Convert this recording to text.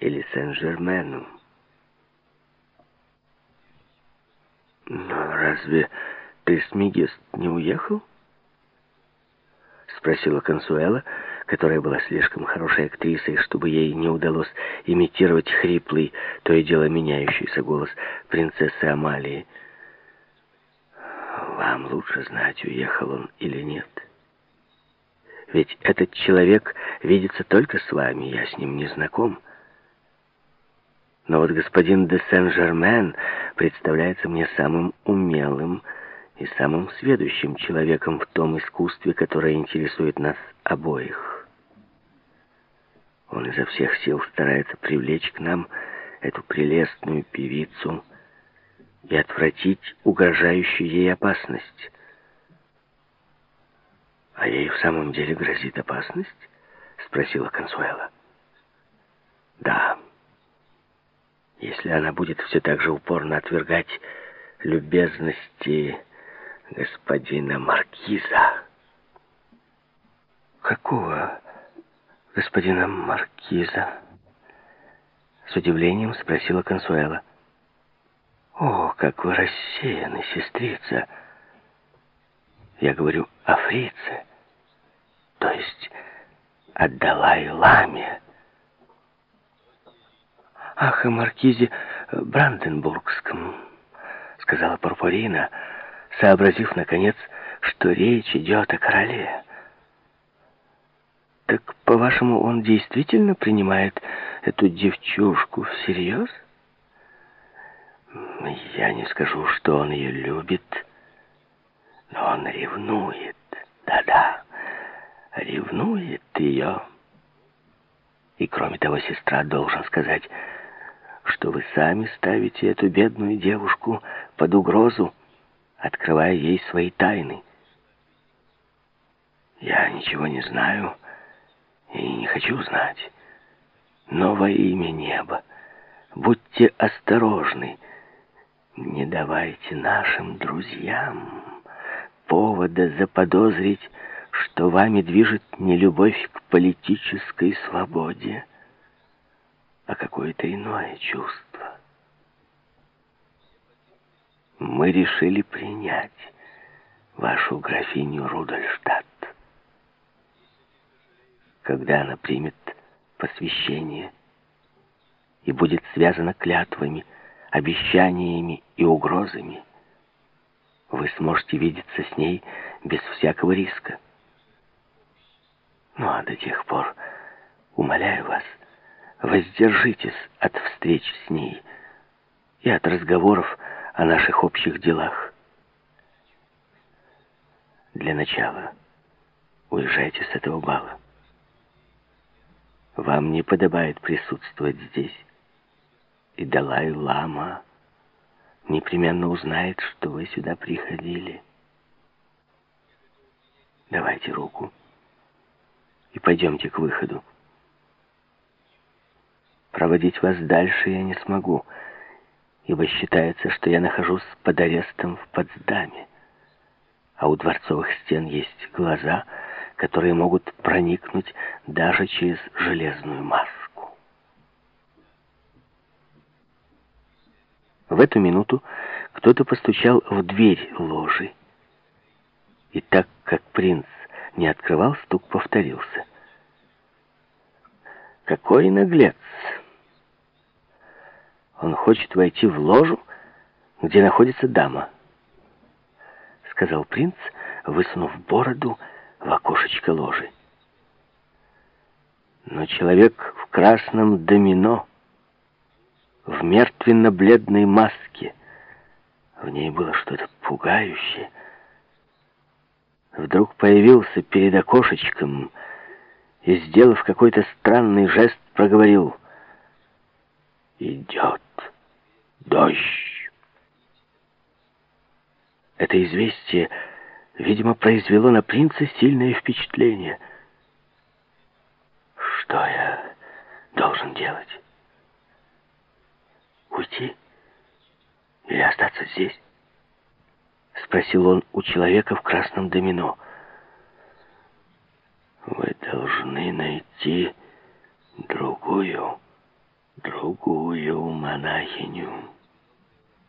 или Сен-Жермену. Но разве Трисмегист не уехал? Спросила Консуэла, которая была слишком хорошей актрисой, чтобы ей не удалось имитировать хриплый, то и дело меняющийся голос принцессы Амалии. Вам лучше знать, уехал он или нет. Ведь этот человек видится только с вами, я с ним не знаком. Но вот господин де Сен-Жермен представляется мне самым умелым и самым сведущим человеком в том искусстве, которое интересует нас обоих. Он изо всех сил старается привлечь к нам эту прелестную певицу и отвратить угрожающую ей опасность. «А ей в самом деле грозит опасность?» — спросила Консуэла. «Да. Если она будет все так же упорно отвергать любезности господина Маркиза». «Какого господина Маркиза?» С удивлением спросила Консуэла. «О, как вы рассеяны, сестрица!» Я говорю о фрице, то есть о Далай-Ламе. «Ах, о маркизе Бранденбургском», — сказала Пурпурина, сообразив, наконец, что речь идет о короле. «Так, по-вашему, он действительно принимает эту девчушку всерьез?» Я не скажу, что он ее любит, но он ревнует. Да-да, ревнует ее. И кроме того, сестра, должен сказать, что вы сами ставите эту бедную девушку под угрозу, открывая ей свои тайны. Я ничего не знаю и не хочу знать. Но во имя неба, будьте осторожны, не давайте нашим друзьям повода заподозрить, что вами движет не любовь к политической свободе, а какое-то иное чувство. Мы решили принять вашу графиню Рудольштадт. Когда она примет посвящение и будет связана клятвами, обещаниями и угрозами, вы сможете видеться с ней без всякого риска. Ну а до тех пор, умоляю вас, воздержитесь от встреч с ней и от разговоров о наших общих делах. Для начала уезжайте с этого бала. Вам не подобает присутствовать здесь и Далай-Лама непременно узнает, что вы сюда приходили. Давайте руку и пойдемте к выходу. Проводить вас дальше я не смогу, ибо считается, что я нахожусь под арестом в Потсдаме, а у дворцовых стен есть глаза, которые могут проникнуть даже через железную маску. В эту минуту кто-то постучал в дверь ложи. И так как принц не открывал, стук повторился. Какой наглец! Он хочет войти в ложу, где находится дама, сказал принц, высунув бороду в окошечко ложи. Но человек в красном домино в мертвенно-бледной маске. В ней было что-то пугающее. Вдруг появился перед окошечком и, сделав какой-то странный жест, проговорил «Идет дождь». Это известие, видимо, произвело на принца сильное впечатление. «Что я должен делать?» Уйти? Или остаться здесь? Спросил он у человека в красном домино. Вы должны найти другую другую монахиню.